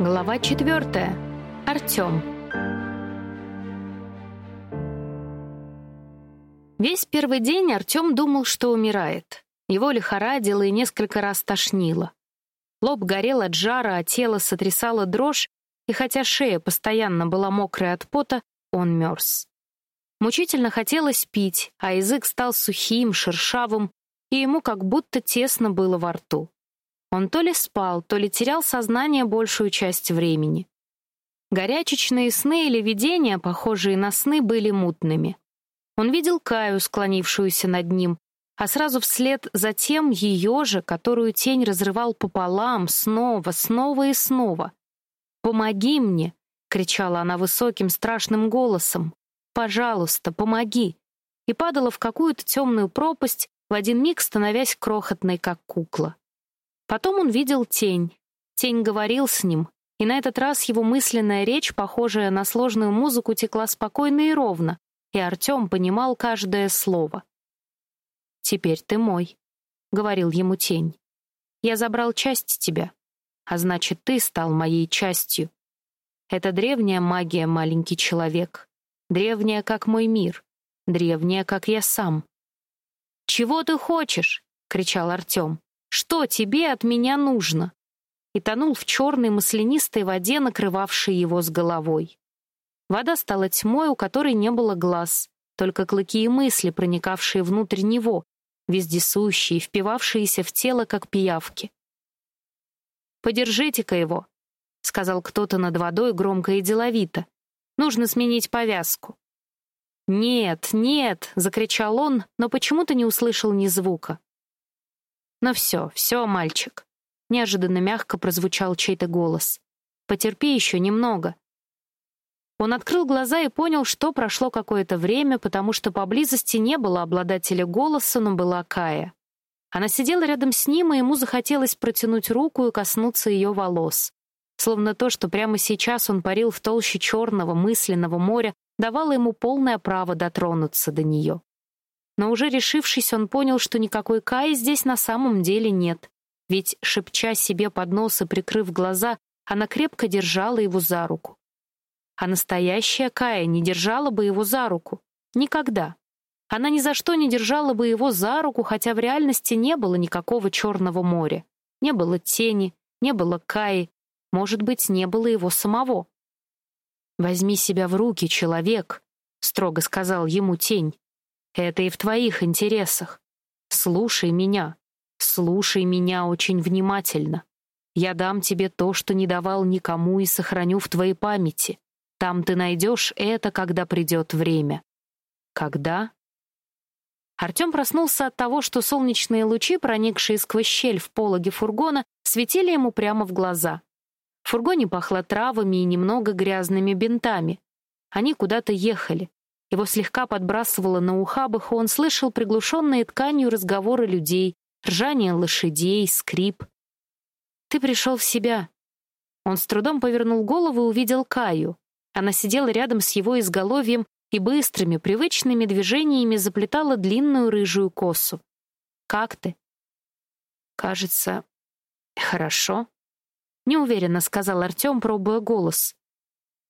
Глава четвертая. Артем. Весь первый день Артем думал, что умирает. Его лихорадило и несколько раз тошнило. Лоб горел от жара, а тело сотрясало дрожь, и хотя шея постоянно была мокрая от пота, он мерз. Мучительно хотелось пить, а язык стал сухим, шершавым, и ему как будто тесно было во рту. Он то ли спал, то ли терял сознание большую часть времени. Горячечные сны или видения, похожие на сны, были мутными. Он видел Каю, склонившуюся над ним, а сразу вслед за тем ее же, которую тень разрывал пополам, снова, снова и снова. «Помоги мне!» — кричала она высоким страшным голосом. «Пожалуйста, помоги!» И падала в какую-то темную пропасть, в один миг становясь крохотной, как кукла. Потом он видел тень. Тень говорил с ним, и на этот раз его мысленная речь, похожая на сложную музыку, текла спокойно и ровно, и Артем понимал каждое слово. «Теперь ты мой», — говорил ему тень. «Я забрал часть тебя, а значит, ты стал моей частью. Это древняя магия, маленький человек. Древняя, как мой мир. Древняя, как я сам». «Чего ты хочешь?» — кричал Артем. Что тебе от меня нужно?» И тонул в черной маслянистой воде, накрывавшей его с головой. Вода стала тьмой, у которой не было глаз, только клыки и мысли, проникавшие внутрь него, вездесущие, впивавшиеся в тело, как пиявки. «Подержите-ка его», — сказал кто-то над водой громко и деловито. «Нужно сменить повязку». «Нет, нет!» — закричал он, но почему-то не услышал ни звука. «Ну все, все, мальчик», — неожиданно мягко прозвучал чей-то голос. «Потерпи еще немного». Он открыл глаза и понял, что прошло какое-то время, потому что поблизости не было обладателя голоса, но была Кая. Она сидела рядом с ним, и ему захотелось протянуть руку и коснуться ее волос. Словно то, что прямо сейчас он парил в толще черного мысленного моря, давало ему полное право дотронуться до нее. Но уже решившись, он понял, что никакой Каи здесь на самом деле нет. Ведь, шепча себе под нос и прикрыв глаза, она крепко держала его за руку. А настоящая Кая не держала бы его за руку. Никогда. Она ни за что не держала бы его за руку, хотя в реальности не было никакого Черного моря. Не было тени, не было Каи, может быть, не было его самого. «Возьми себя в руки, человек», — строго сказал ему тень. Это и в твоих интересах. Слушай меня. Слушай меня очень внимательно. Я дам тебе то, что не давал никому и сохраню в твоей памяти. Там ты найдешь это, когда придет время. Когда? Артем проснулся от того, что солнечные лучи, проникшие сквозь щель в пологе фургона, светили ему прямо в глаза. В фургоне пахло травами и немного грязными бинтами. Они куда-то ехали. Его слегка подбрасывало на ухабах, и он слышал приглушенные тканью разговоры людей, ржание лошадей, скрип. «Ты пришел в себя». Он с трудом повернул голову и увидел Каю. Она сидела рядом с его изголовьем и быстрыми, привычными движениями заплетала длинную рыжую косу. «Как ты?» «Кажется, хорошо», — неуверенно сказал Артем, пробуя голос.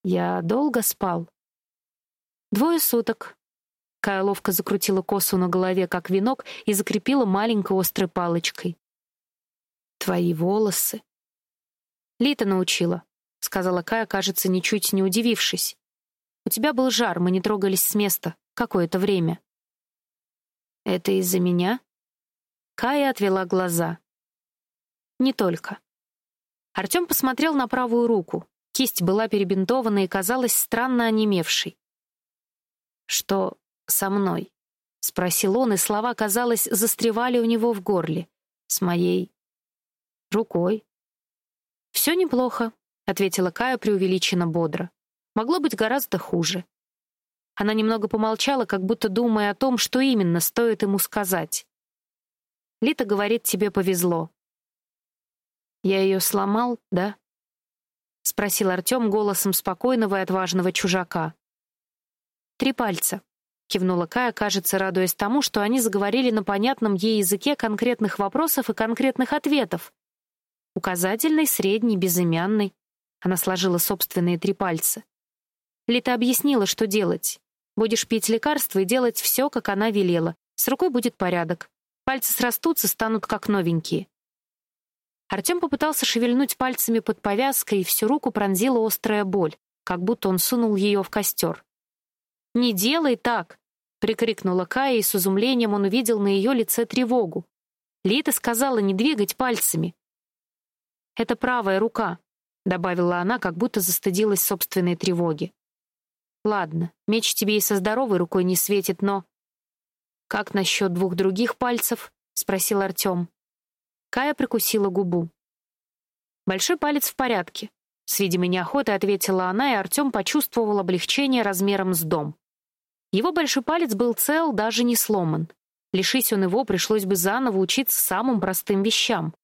«Я долго спал?» Двое суток. Кая ловко закрутила косу на голове, как венок, и закрепила маленькой острой палочкой. Твои волосы. Лита научила, сказала Кая, кажется, ничуть не удивившись. У тебя был жар, мы не трогались с места какое-то время. Это из-за меня? Кая отвела глаза. Не только. Артем посмотрел на правую руку. Кисть была перебинтована и казалась странно онемевшей. «Что со мной?» — спросил он, и слова, казалось, застревали у него в горле. «С моей рукой». «Все неплохо», — ответила Кая преувеличенно бодро. «Могло быть гораздо хуже». Она немного помолчала, как будто думая о том, что именно стоит ему сказать. «Лита говорит, тебе повезло». «Я ее сломал, да?» — спросил Артем голосом спокойного и отважного чужака. «Три пальца», — кивнула Кая, кажется, радуясь тому, что они заговорили на понятном ей языке конкретных вопросов и конкретных ответов. Указательный, средний, безымянный. Она сложила собственные три пальца. Лита объяснила, что делать. Будешь пить лекарства и делать все, как она велела. С рукой будет порядок. Пальцы срастутся, станут как новенькие. Артем попытался шевельнуть пальцами под повязкой, и всю руку пронзила острая боль, как будто он сунул ее в костер. «Не делай так!» — прикрикнула Кая, и с изумлением он увидел на ее лице тревогу. Лита сказала не двигать пальцами. «Это правая рука», — добавила она, как будто застыдилась собственной тревоги. «Ладно, меч тебе и со здоровой рукой не светит, но...» «Как насчет двух других пальцев?» — спросил Артем. Кая прикусила губу. «Большой палец в порядке», — с видимой неохотой ответила она, и Артем почувствовал облегчение размером с дом. Его большой палец был цел, даже не сломан. Лишись он его, пришлось бы заново учиться самым простым вещам.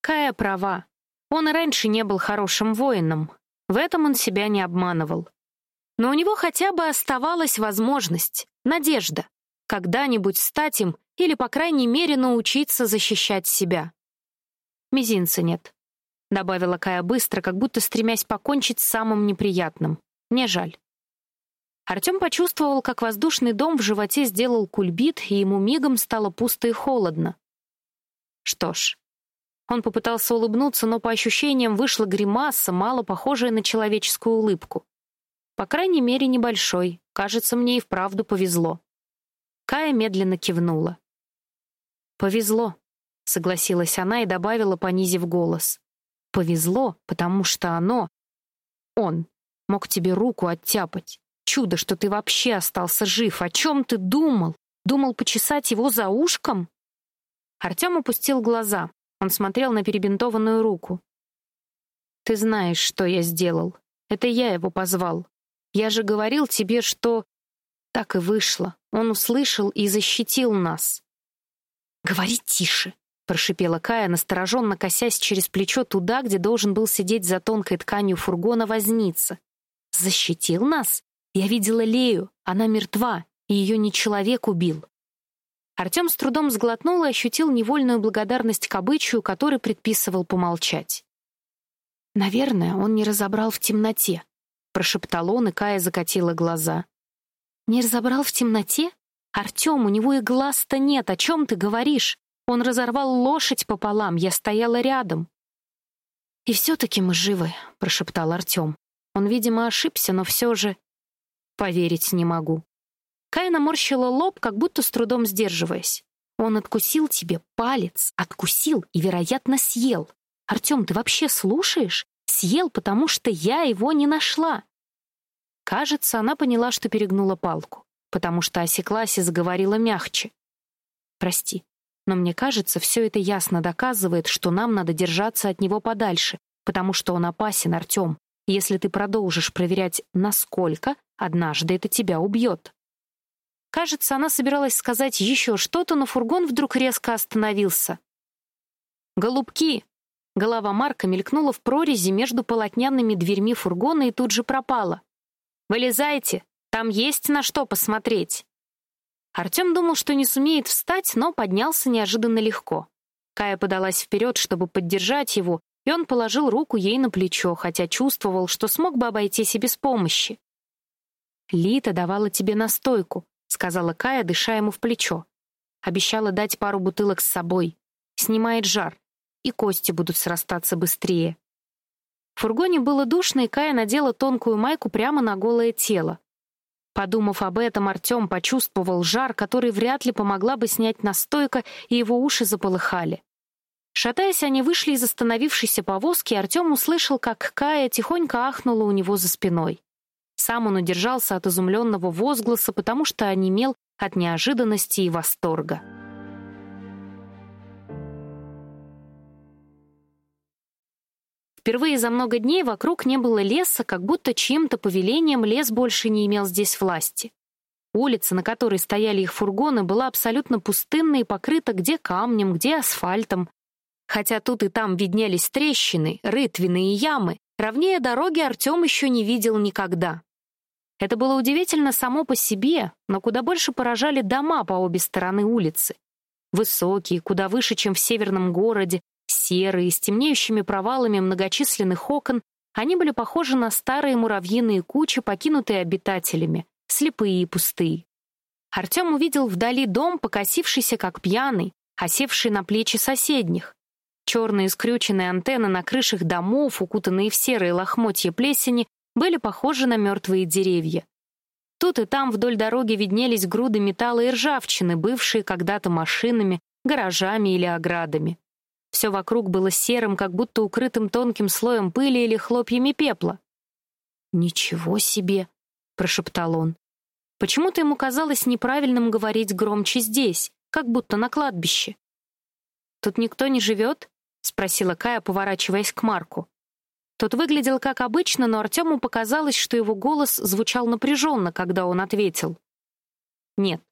Кая права. Он и раньше не был хорошим воином. В этом он себя не обманывал. Но у него хотя бы оставалась возможность, надежда, когда-нибудь стать им или, по крайней мере, научиться защищать себя. Мизинца нет, добавила Кая быстро, как будто стремясь покончить с самым неприятным. Мне жаль. Артем почувствовал, как воздушный дом в животе сделал кульбит, и ему мигом стало пусто и холодно. Что ж, он попытался улыбнуться, но по ощущениям вышла гримаса, мало похожая на человеческую улыбку. По крайней мере, небольшой. Кажется, мне и вправду повезло. Кая медленно кивнула. Повезло, согласилась она и добавила, понизив голос. Повезло, потому что оно он мог тебе руку оттяпать. Чудо, что ты вообще остался жив. О чем ты думал? Думал почесать его за ушком? Артем опустил глаза. Он смотрел на перебинтованную руку. Ты знаешь, что я сделал. Это я его позвал. Я же говорил тебе, что так и вышло. Он услышал и защитил нас. Говори тише, прошипела Кая, настороженно косясь через плечо туда, где должен был сидеть за тонкой тканью фургона возница. Защитил нас? Я видела Лею, она мертва, и ее не человек убил. Артем с трудом сглотнул и ощутил невольную благодарность к обычаю, который предписывал помолчать. Наверное, он не разобрал в темноте, прошептал он, и Кая закатила глаза. Не разобрал в темноте? Артем, у него и глаз-то нет, о чем ты говоришь? Он разорвал лошадь пополам, я стояла рядом. И все таки мы живы, прошептал Артем. Он, видимо, ошибся, но все же Поверить не могу. Кая наморщила лоб, как будто с трудом сдерживаясь. Он откусил тебе палец, откусил и, вероятно, съел. Артем, ты вообще слушаешь? Съел, потому что я его не нашла. Кажется, она поняла, что перегнула палку, потому что осеклась и заговорила мягче. Прости, но мне кажется, все это ясно доказывает, что нам надо держаться от него подальше, потому что он опасен, Артем. Если ты продолжишь проверять, насколько, однажды это тебя убьет. Кажется, она собиралась сказать еще что-то, но фургон вдруг резко остановился. «Голубки!» Голова Марка мелькнула в прорези между полотняными дверьми фургона и тут же пропала. «Вылезайте! Там есть на что посмотреть!» Артем думал, что не сумеет встать, но поднялся неожиданно легко. Кая подалась вперед, чтобы поддержать его, и он положил руку ей на плечо, хотя чувствовал, что смог бы обойтись и без помощи. «Лита давала тебе настойку», — сказала Кая, дыша ему в плечо. Обещала дать пару бутылок с собой. Снимает жар, и кости будут срастаться быстрее. В фургоне было душно, и Кая надела тонкую майку прямо на голое тело. Подумав об этом, Артем почувствовал жар, который вряд ли помогла бы снять настойка, и его уши заполыхали. Шатаясь, они вышли из остановившейся повозки, и Артем услышал, как Кая тихонько ахнула у него за спиной. Сам он удержался от изумленного возгласа, потому что онемел от неожиданности и восторга. Впервые за много дней вокруг не было леса, как будто чьим-то повелением лес больше не имел здесь власти. Улица, на которой стояли их фургоны, была абсолютно пустынной и покрыта где камнем, где асфальтом, Хотя тут и там виднелись трещины, рытвины и ямы, ровнее дороги Артем еще не видел никогда. Это было удивительно само по себе, но куда больше поражали дома по обе стороны улицы. Высокие, куда выше, чем в северном городе, серые, с темнеющими провалами многочисленных окон, Они были похожи на старые муравьиные кучи, покинутые обитателями, слепые и пустые. Артем увидел вдали дом, покосившийся как пьяный, осевший на плечи соседних. Черные скрюченные антенны на крышах домов, укутанные в серые лохмотья плесени, были похожи на мертвые деревья. Тут и там вдоль дороги виднелись груды металла и ржавчины, бывшие когда-то машинами, гаражами или оградами. Все вокруг было серым, как будто укрытым тонким слоем пыли или хлопьями пепла. «Ничего себе!» — прошептал он. Почему-то ему казалось неправильным говорить громче здесь, как будто на кладбище. «Тут никто не живет?» — спросила Кая, поворачиваясь к Марку. Тот выглядел как обычно, но Артему показалось, что его голос звучал напряженно, когда он ответил. «Нет.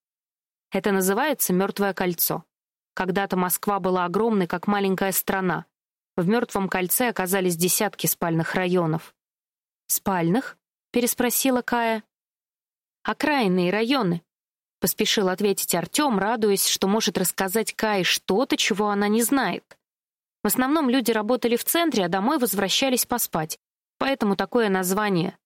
Это называется «Мертвое кольцо». Когда-то Москва была огромной, как маленькая страна. В «Мертвом кольце» оказались десятки спальных районов. «Спальных?» — переспросила Кая. «Окраинные районы», — поспешил ответить Артем, радуясь, что может рассказать Кае что-то, чего она не знает. В основном люди работали в центре, а домой возвращались поспать. Поэтому такое название.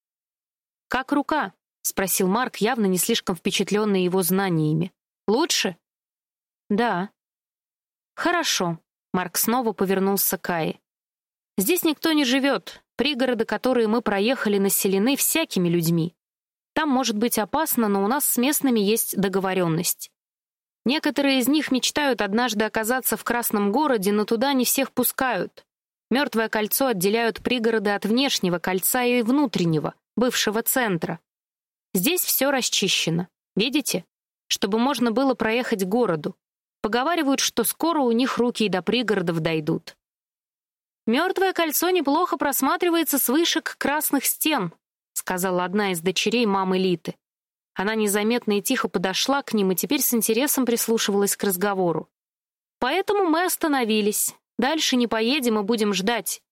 «Как рука?» — спросил Марк, явно не слишком впечатленный его знаниями. «Лучше?» «Да». «Хорошо». Марк снова повернулся к Кае. «Здесь никто не живет. Пригороды, которые мы проехали, населены всякими людьми. Там может быть опасно, но у нас с местными есть договоренность. Некоторые из них мечтают однажды оказаться в Красном городе, но туда не всех пускают. Мертвое кольцо отделяют пригороды от внешнего кольца и внутреннего, бывшего центра. Здесь все расчищено. Видите? Чтобы можно было проехать к городу. Поговаривают, что скоро у них руки и до пригородов дойдут. «Мертвое кольцо неплохо просматривается с вышек красных стен», сказала одна из дочерей мамы Литы. Она незаметно и тихо подошла к ним и теперь с интересом прислушивалась к разговору. «Поэтому мы остановились. Дальше не поедем и будем ждать».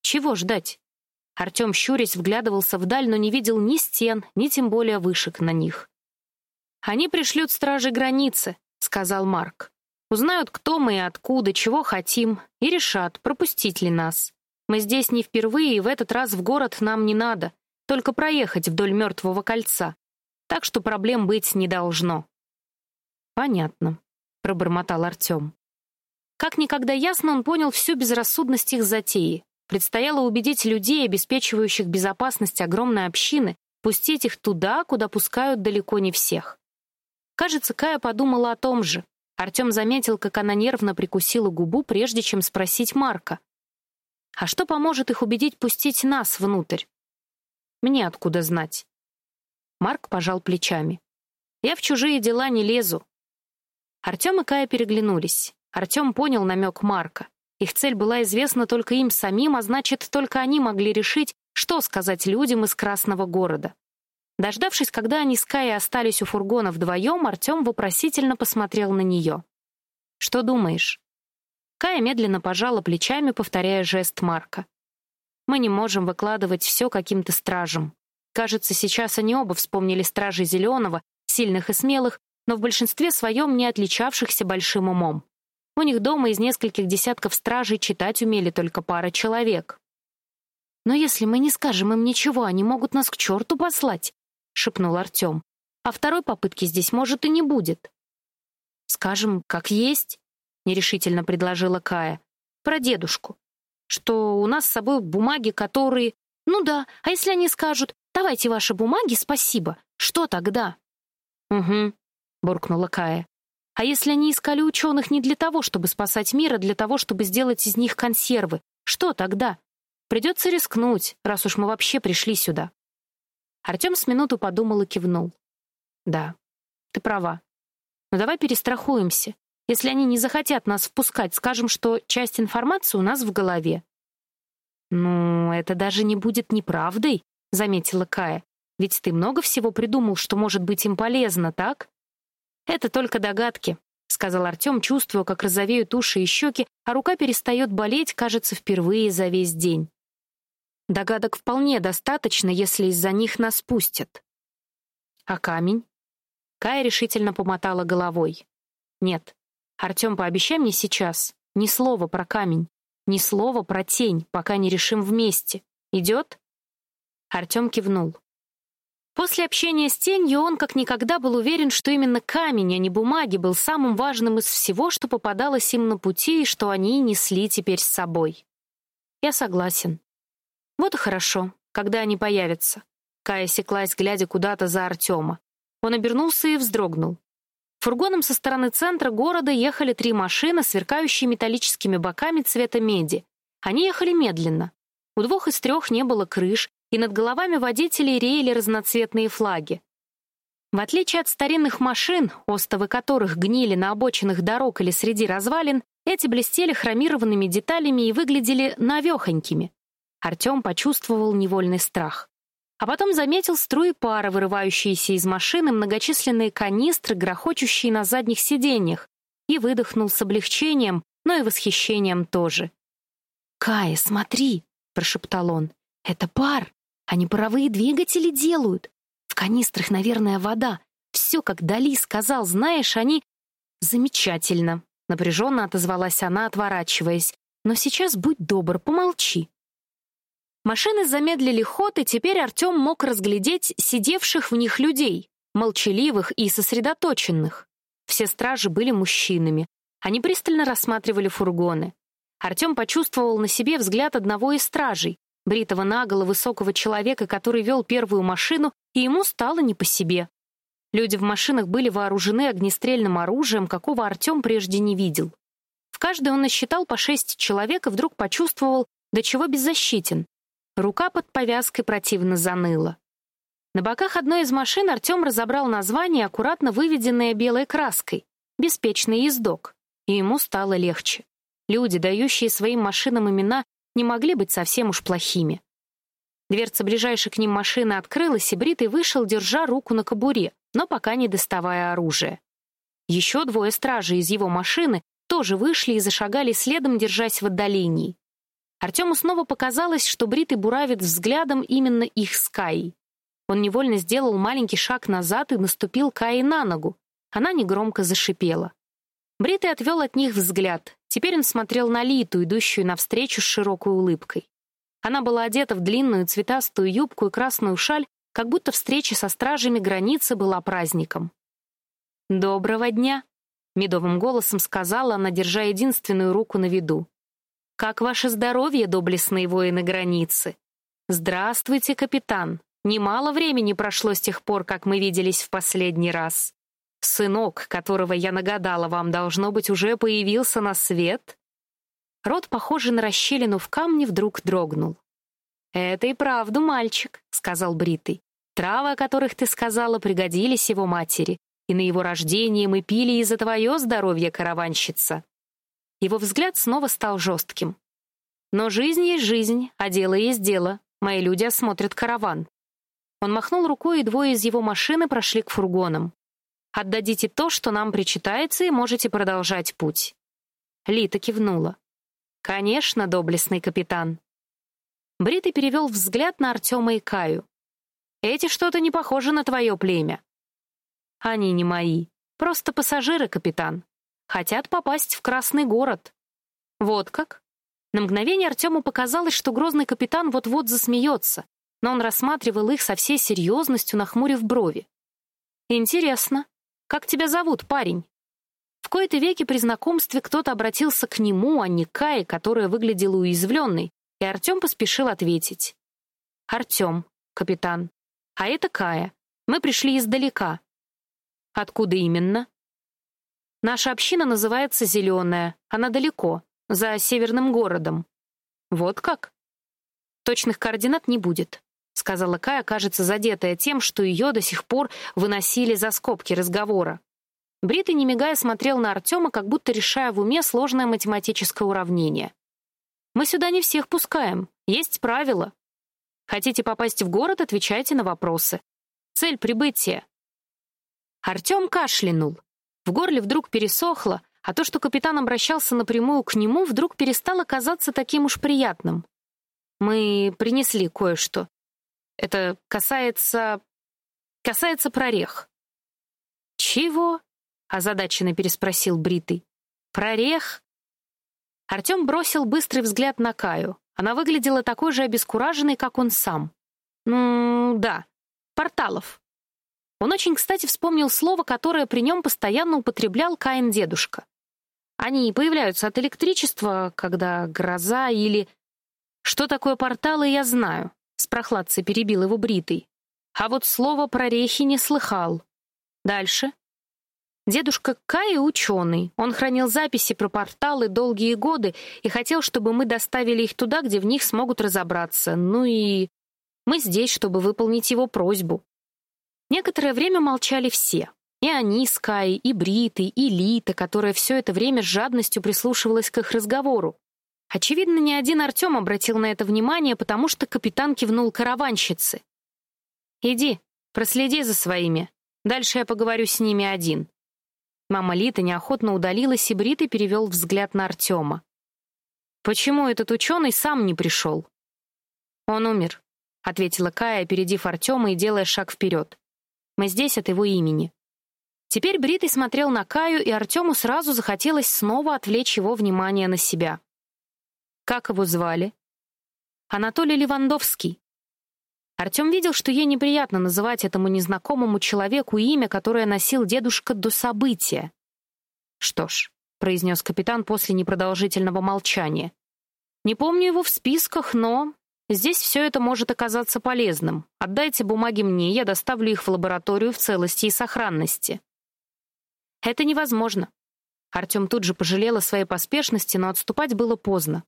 «Чего ждать?» Артем, щурясь, вглядывался вдаль, но не видел ни стен, ни тем более вышек на них. «Они пришлют стражи границы», — сказал Марк. «Узнают, кто мы и откуда, чего хотим, и решат, пропустить ли нас. Мы здесь не впервые, и в этот раз в город нам не надо, только проехать вдоль мертвого кольца так что проблем быть не должно. Понятно, пробормотал Артем. Как никогда ясно он понял всю безрассудность их затеи. Предстояло убедить людей, обеспечивающих безопасность огромной общины, пустить их туда, куда пускают далеко не всех. Кажется, Кая подумала о том же. Артем заметил, как она нервно прикусила губу, прежде чем спросить Марка. «А что поможет их убедить пустить нас внутрь?» «Мне откуда знать?» Марк пожал плечами. «Я в чужие дела не лезу». Артем и Кая переглянулись. Артем понял намек Марка. Их цель была известна только им самим, а значит, только они могли решить, что сказать людям из Красного города. Дождавшись, когда они с Каей остались у фургона вдвоем, Артем вопросительно посмотрел на нее. «Что думаешь?» Кая медленно пожала плечами, повторяя жест Марка. «Мы не можем выкладывать все каким-то стражам. Кажется, сейчас они оба вспомнили стражей Зеленого, сильных и смелых, но в большинстве своем не отличавшихся большим умом. У них дома из нескольких десятков стражей читать умели только пара человек. «Но если мы не скажем им ничего, они могут нас к черту послать», — шепнул Артем. «А второй попытки здесь, может, и не будет». «Скажем, как есть», — нерешительно предложила Кая. «Про дедушку. Что у нас с собой бумаги, которые...» «Ну да, а если они скажут, Давайте ваши бумаги, спасибо. Что тогда?» «Угу», — буркнула Кая. «А если они искали ученых не для того, чтобы спасать мир, а для того, чтобы сделать из них консервы? Что тогда? Придется рискнуть, раз уж мы вообще пришли сюда». Артем с минуту подумал и кивнул. «Да, ты права. Но давай перестрахуемся. Если они не захотят нас впускать, скажем, что часть информации у нас в голове». «Ну, это даже не будет неправдой», — заметила Кая. «Ведь ты много всего придумал, что может быть им полезно, так?» «Это только догадки», — сказал Артем, чувствуя, как розовеют уши и щеки, а рука перестает болеть, кажется, впервые за весь день. Догадок вполне достаточно, если из-за них нас пустят. А камень? Кая решительно помотала головой. Нет. Артем, пообещай мне сейчас ни слова про камень, ни слова про тень, пока не решим вместе. Идет?» Артем кивнул. После общения с тенью он как никогда был уверен, что именно камень, а не бумаги, был самым важным из всего, что попадалось им на пути и что они несли теперь с собой. Я согласен. Вот и хорошо, когда они появятся. Кая секлась, глядя куда-то за Артема. Он обернулся и вздрогнул. Фургоном со стороны центра города ехали три машины, сверкающие металлическими боками цвета меди. Они ехали медленно. У двух из трех не было крыш, и над головами водителей реяли разноцветные флаги. В отличие от старинных машин, остовы которых гнили на обочинах дорог или среди развалин, эти блестели хромированными деталями и выглядели навехонькими. Артем почувствовал невольный страх. А потом заметил струи пара, вырывающиеся из машины, многочисленные канистры, грохочущие на задних сиденьях, и выдохнул с облегчением, но и восхищением тоже. «Кая, смотри!» — прошептал он. «Это пар! Они паровые двигатели делают. В канистрах, наверное, вода. Все, как Дали сказал, знаешь, они... Замечательно, напряженно отозвалась она, отворачиваясь. Но сейчас будь добр, помолчи. Машины замедлили ход, и теперь Артем мог разглядеть сидевших в них людей, молчаливых и сосредоточенных. Все стражи были мужчинами. Они пристально рассматривали фургоны. Артем почувствовал на себе взгляд одного из стражей, бритого наголо высокого человека, который вел первую машину, и ему стало не по себе. Люди в машинах были вооружены огнестрельным оружием, какого Артем прежде не видел. В каждой он насчитал по шесть человек и вдруг почувствовал, до чего беззащитен. Рука под повязкой противно заныла. На боках одной из машин Артем разобрал название, аккуратно выведенное белой краской «Беспечный ездок», и ему стало легче. Люди, дающие своим машинам имена, не могли быть совсем уж плохими. Дверца ближайшей к ним машины открылась, и Бритый вышел, держа руку на кобуре, но пока не доставая оружия. Еще двое стражей из его машины тоже вышли и зашагали следом, держась в отдалении. Артему снова показалось, что Бритый буравит взглядом именно их с Каей. Он невольно сделал маленький шаг назад и наступил Кае на ногу. Она негромко зашипела. Бритый отвел от них взгляд. Теперь он смотрел на Литу, идущую навстречу с широкой улыбкой. Она была одета в длинную цветастую юбку и красную шаль, как будто встреча со стражами границы была праздником. «Доброго дня!» — медовым голосом сказала она, держа единственную руку на виду. «Как ваше здоровье, доблестные воины границы?» «Здравствуйте, капитан. Немало времени прошло с тех пор, как мы виделись в последний раз. Сынок, которого я нагадала вам, должно быть, уже появился на свет?» Рот, похожий на расщелину в камне, вдруг дрогнул. «Это и правда мальчик», — сказал Бритый. «Травы, о которых ты сказала, пригодились его матери, и на его рождение мы пили из-за твое здоровье, караванщица». Его взгляд снова стал жестким. Но жизнь есть жизнь, а дело есть дело. Мои люди осмотрят караван. Он махнул рукой, и двое из его машины прошли к фургонам. Отдадите то, что нам причитается, и можете продолжать путь. Лита кивнула. Конечно, доблестный капитан. Бритый перевел взгляд на Артема и Каю. Эти что-то не похожи на твое племя. Они не мои, просто пассажиры, капитан. Хотят попасть в Красный город. Вот как? На мгновение Артему показалось, что грозный капитан вот-вот засмеется, но он рассматривал их со всей серьезностью, нахмурив брови. Интересно, как тебя зовут, парень? В кои-то веки при знакомстве кто-то обратился к нему, а не Кае, которая выглядела уязвленной, и Артем поспешил ответить. Артем, капитан. А это Кая. Мы пришли издалека. Откуда именно? Наша община называется Зеленая. Она далеко, за северным городом. Вот как? Точных координат не будет, сказала Кая, кажется, задетая тем, что ее до сих пор выносили за скобки разговора. Бритый, не мигая, смотрел на Артема, как будто решая в уме сложное математическое уравнение. «Мы сюда не всех пускаем. Есть правила. Хотите попасть в город, отвечайте на вопросы. Цель прибытия». Артем кашлянул. В горле вдруг пересохло, а то, что капитан обращался напрямую к нему, вдруг перестало казаться таким уж приятным. Мы принесли кое-что. Это касается... касается прорех. Чего? озадаченно переспросил Бритый. Прорех? Артем бросил быстрый взгляд на Каю. Она выглядела такой же обескураженной, как он сам. Ну, да, порталов. Он очень, кстати, вспомнил слово, которое при нем постоянно употреблял Каин дедушка. Они появляются от электричества, когда гроза или... Что такое порталы, я знаю. С прохладцей перебил его бритый. А вот слово прорехи не слыхал. Дальше. Дедушка Кай ученый. Он хранил записи про порталы долгие годы и хотел, чтобы мы доставили их туда, где в них смогут разобраться. Ну и мы здесь, чтобы выполнить его просьбу. Некоторое время молчали все. И они с Кай, и Бриты, и Лита, которая все это время с жадностью прислушивалась к их разговору. Очевидно, ни один Артем обратил на это внимание, потому что капитан кивнул караванщице. «Иди, проследи за своими. Дальше я поговорю с ними один». Мама Лита неохотно удалилась, и Бритый перевел взгляд на Артема. «Почему этот ученый сам не пришел?» «Он умер», — ответила Кая, опередив Артема и делая шаг вперед. «Мы здесь от его имени». Теперь Бритый смотрел на Каю, и Артему сразу захотелось снова отвлечь его внимание на себя. Как его звали? Анатолий Левандовский. Артем видел, что ей неприятно называть этому незнакомому человеку имя, которое носил дедушка до события. «Что ж», — произнес капитан после непродолжительного молчания, «не помню его в списках, но здесь все это может оказаться полезным. Отдайте бумаги мне, я доставлю их в лабораторию в целости и сохранности». «Это невозможно». Артем тут же пожалел о своей поспешности, но отступать было поздно.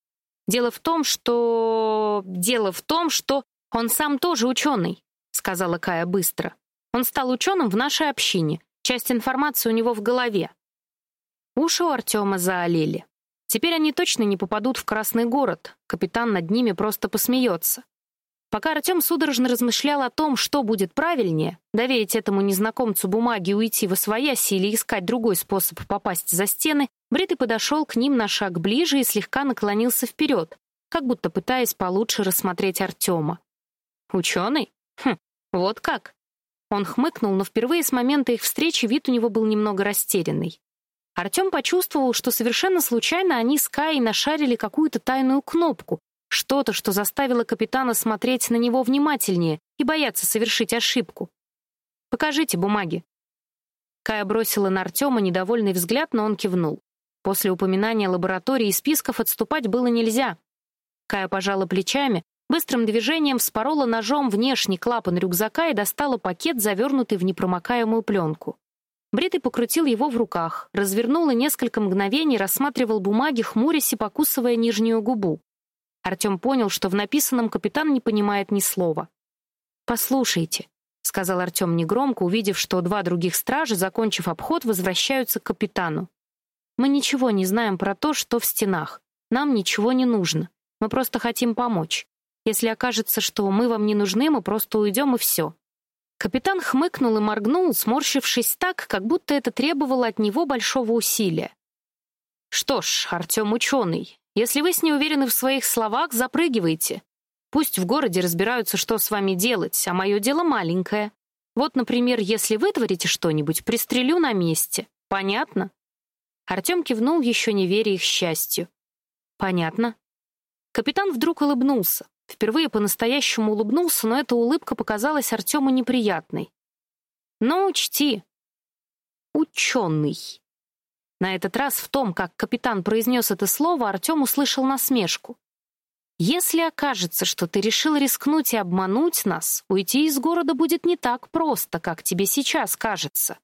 Дело в том, что... Дело в том, что он сам тоже ученый», — сказала Кая быстро. «Он стал ученым в нашей общине. Часть информации у него в голове». Уши у Артема заолели. Теперь они точно не попадут в Красный город. Капитан над ними просто посмеется. Пока Артем судорожно размышлял о том, что будет правильнее, доверить этому незнакомцу бумаги уйти во свояси или искать другой способ попасть за стены, Бритый подошел к ним на шаг ближе и слегка наклонился вперед, как будто пытаясь получше рассмотреть Артема. «Ученый? Хм, вот как!» Он хмыкнул, но впервые с момента их встречи вид у него был немного растерянный. Артем почувствовал, что совершенно случайно они с Каей нашарили какую-то тайную кнопку, что-то, что заставило капитана смотреть на него внимательнее и бояться совершить ошибку. «Покажите бумаги». Кая бросила на Артема недовольный взгляд, но он кивнул. После упоминания лаборатории и списков отступать было нельзя. Кая пожала плечами, быстрым движением вспорола ножом внешний клапан рюкзака и достала пакет, завернутый в непромокаемую пленку. Бритый покрутил его в руках, развернул и несколько мгновений рассматривал бумаги, хмурясь и покусывая нижнюю губу. Артем понял, что в написанном капитан не понимает ни слова. «Послушайте», — сказал Артем негромко, увидев, что два других стража, закончив обход, возвращаются к капитану. Мы ничего не знаем про то, что в стенах. Нам ничего не нужно. Мы просто хотим помочь. Если окажется, что мы вам не нужны, мы просто уйдем и все». Капитан хмыкнул и моргнул, сморщившись так, как будто это требовало от него большого усилия. «Что ж, Артем ученый. Если вы с ней уверены в своих словах, запрыгивайте. Пусть в городе разбираются, что с вами делать, а мое дело маленькое. Вот, например, если вы творите что-нибудь, пристрелю на месте. Понятно?» Артем кивнул, еще не веря их счастью. «Понятно». Капитан вдруг улыбнулся. Впервые по-настоящему улыбнулся, но эта улыбка показалась Артему неприятной. «Но учти, ученый». На этот раз в том, как капитан произнес это слово, Артем услышал насмешку. «Если окажется, что ты решил рискнуть и обмануть нас, уйти из города будет не так просто, как тебе сейчас кажется.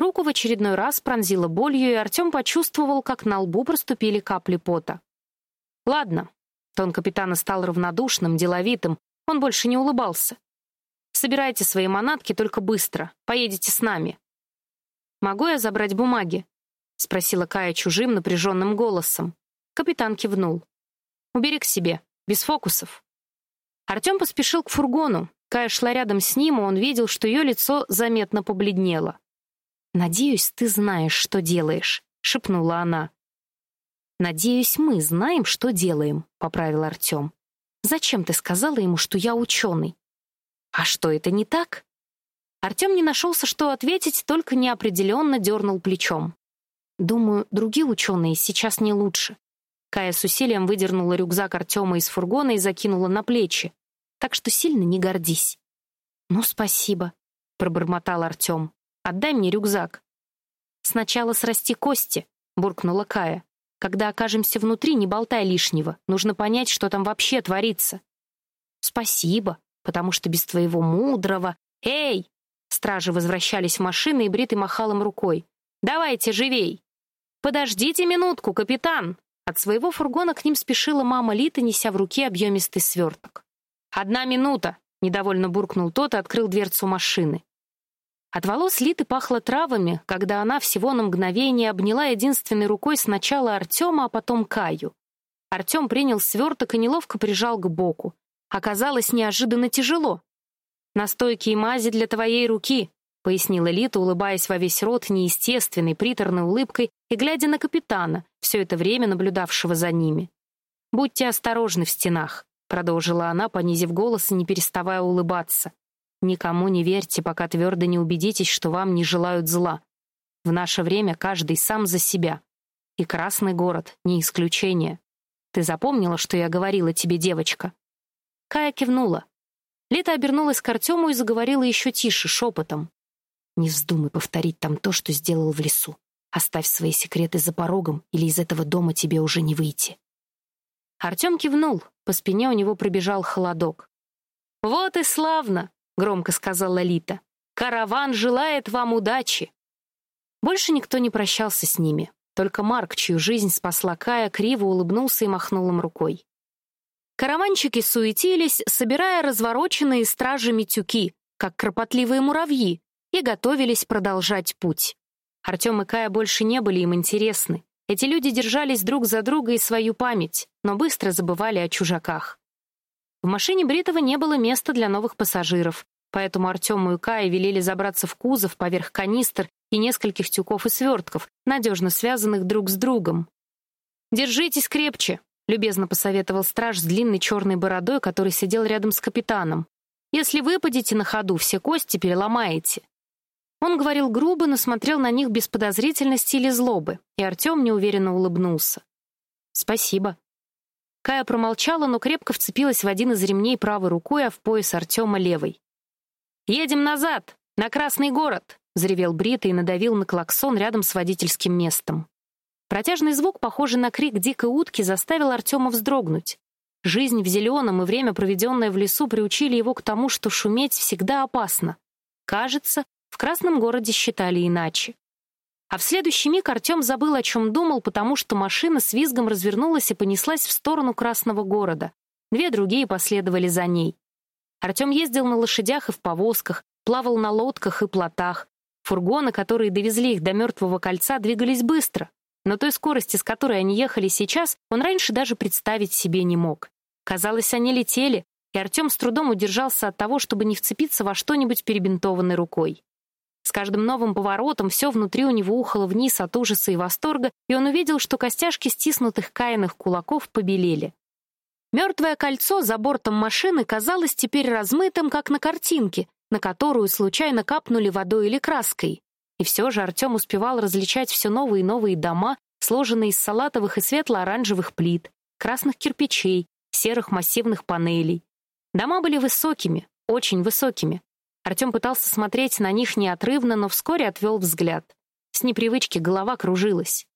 Руку в очередной раз пронзила болью, и Артем почувствовал, как на лбу проступили капли пота. «Ладно». Тон капитана стал равнодушным, деловитым. Он больше не улыбался. «Собирайте свои манатки, только быстро. Поедете с нами». «Могу я забрать бумаги?» — спросила Кая чужим, напряженным голосом. Капитан кивнул. «Убери к себе, без фокусов». Артем поспешил к фургону. Кая шла рядом с ним, и он видел, что ее лицо заметно побледнело. «Надеюсь, ты знаешь, что делаешь», — шепнула она. «Надеюсь, мы знаем, что делаем», — поправил Артем. «Зачем ты сказала ему, что я ученый?» «А что, это не так?» Артем не нашелся, что ответить, только неопределенно дернул плечом. «Думаю, другие ученые сейчас не лучше. Кая с усилием выдернула рюкзак Артема из фургона и закинула на плечи. Так что сильно не гордись. Ну, спасибо, пробормотал Артем. Отдай мне рюкзак. Сначала срасти кости, буркнула Кая. Когда окажемся внутри, не болтай лишнего. Нужно понять, что там вообще творится. Спасибо, потому что без твоего мудрого... Эй! Стражи возвращались в машины, и Брит махал им рукой. Давайте живей. Подождите минутку, капитан. От своего фургона к ним спешила мама Литы, неся в руке объемистый сверток. Одна минута, недовольно буркнул тот и открыл дверцу машины. От волос Литы пахло травами, когда она всего на мгновение обняла единственной рукой сначала Артема, а потом Каю. Артем принял сверток и неловко прижал к боку. Оказалось неожиданно тяжело. «Настойки и мази для твоей руки», — пояснила Лита, улыбаясь во весь рот неестественной, приторной улыбкой и глядя на капитана, все это время наблюдавшего за ними. «Будьте осторожны в стенах», — продолжила она, понизив голос и не переставая улыбаться. Никому не верьте, пока твердо не убедитесь, что вам не желают зла. В наше время каждый сам за себя. И Красный город не исключение. Ты запомнила, что я говорила тебе, девочка? Кая кивнула. Лита обернулась к Артему и заговорила еще тише, шепотом. Не вздумай повторить там то, что сделал в лесу. Оставь свои секреты за порогом, или из этого дома тебе уже не выйти. Артем кивнул, по спине у него пробежал холодок. Вот и славно, громко сказала Лита. Караван желает вам удачи. Больше никто не прощался с ними. Только Марк, чью жизнь спасла Кая, криво улыбнулся и махнул им рукой. Караванчики суетились, собирая развороченные стражами тюки, как кропотливые муравьи, и готовились продолжать путь. Артем и Кая больше не были им интересны. Эти люди держались друг за друга и свою память, но быстро забывали о чужаках. В машине Бритова не было места для новых пассажиров, поэтому Артему и Кае велели забраться в кузов поверх канистр и нескольких тюков и свертков, надежно связанных друг с другом. «Держитесь крепче», — любезно посоветовал страж с длинной черной бородой, который сидел рядом с капитаном. «Если выпадете на ходу, все кости переломаете». Он говорил грубо, но смотрел на них без подозрительности или злобы, и Артем неуверенно улыбнулся. «Спасибо», Кая промолчала, но крепко вцепилась в один из ремней правой рукой, а в пояс Артема левой. «Едем назад! На Красный город!» — взревел Брита и надавил на клаксон рядом с водительским местом. Протяжный звук, похожий на крик дикой утки, заставил Артема вздрогнуть. Жизнь в зеленом и время, проведенное в лесу, приучили его к тому, что шуметь всегда опасно. Кажется, в Красном городе считали иначе. А в следующий миг Артем забыл, о чем думал, потому что машина с визгом развернулась и понеслась в сторону Красного города. Две другие последовали за ней. Артем ездил на лошадях и в повозках, плавал на лодках и плотах. Фургоны, которые довезли их до Мертвого кольца, двигались быстро. Но той скорости, с которой они ехали сейчас, он раньше даже представить себе не мог. Казалось, они летели, и Артем с трудом удержался от того, чтобы не вцепиться во что-нибудь перебинтованной рукой. С каждым новым поворотом все внутри у него ухало вниз от ужаса и восторга, и он увидел, что костяшки стиснутых каянных кулаков побелели. Мертвое кольцо за бортом машины казалось теперь размытым, как на картинке, на которую случайно капнули водой или краской. И все же Артем успевал различать все новые и новые дома, сложенные из салатовых и светло-оранжевых плит, красных кирпичей, серых массивных панелей. Дома были высокими, очень высокими. Артем пытался смотреть на них неотрывно, но вскоре отвел взгляд. С непривычки голова кружилась.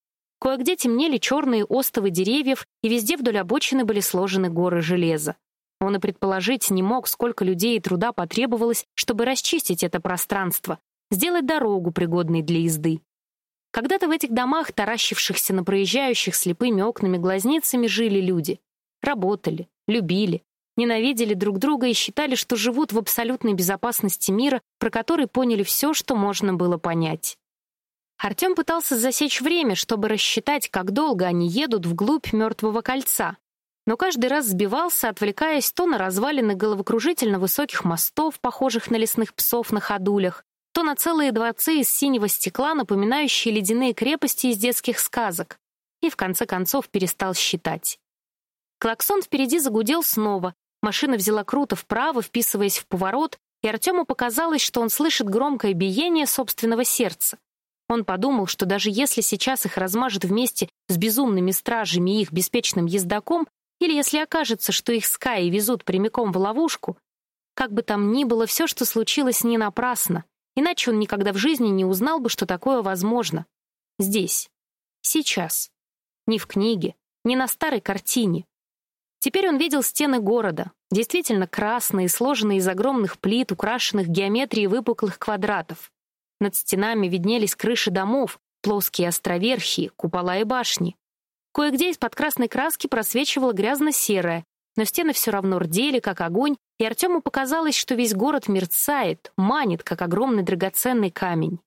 Кое-где темнели черные остовы деревьев, и везде вдоль обочины были сложены горы железа. Он и предположить не мог, сколько людей и труда потребовалось, чтобы расчистить это пространство, сделать дорогу, пригодной для езды. Когда-то в этих домах, таращившихся на проезжающих слепыми окнами глазницами, жили люди. Работали, любили, ненавидели друг друга и считали, что живут в абсолютной безопасности мира, про который поняли все, что можно было понять. Артем пытался засечь время, чтобы рассчитать, как долго они едут вглубь мертвого кольца, но каждый раз сбивался, отвлекаясь то на развалины головокружительно высоких мостов, похожих на лесных псов на ходулях, то на целые дворцы из синего стекла, напоминающие ледяные крепости из детских сказок, и в конце концов перестал считать. Клаксон впереди загудел снова, Машина взяла круто вправо, вписываясь в поворот, и Артему показалось, что он слышит громкое биение собственного сердца. Он подумал, что даже если сейчас их размажет вместе с безумными стражами и их беспечным ездаком, или если окажется, что их скаи везут прямиком в ловушку, как бы там ни было, все, что случилось, не напрасно, иначе он никогда в жизни не узнал бы, что такое возможно. Здесь. Сейчас. Ни в книге, ни на старой картине. Теперь он видел стены города, действительно красные, сложенные из огромных плит, украшенных геометрией выпуклых квадратов. Над стенами виднелись крыши домов, плоские островерхи, купола и башни. Кое-где из-под красной краски просвечивала грязно-серая, но стены все равно рдели, как огонь, и Артему показалось, что весь город мерцает, манит, как огромный драгоценный камень.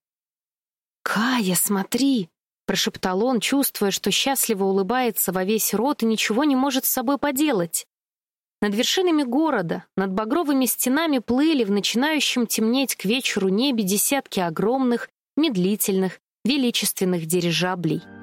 «Кая, смотри!» — прошептал он, чувствуя, что счастливо улыбается во весь рот и ничего не может с собой поделать. Над вершинами города, над багровыми стенами плыли в начинающем темнеть к вечеру небе десятки огромных, медлительных, величественных дирижаблей —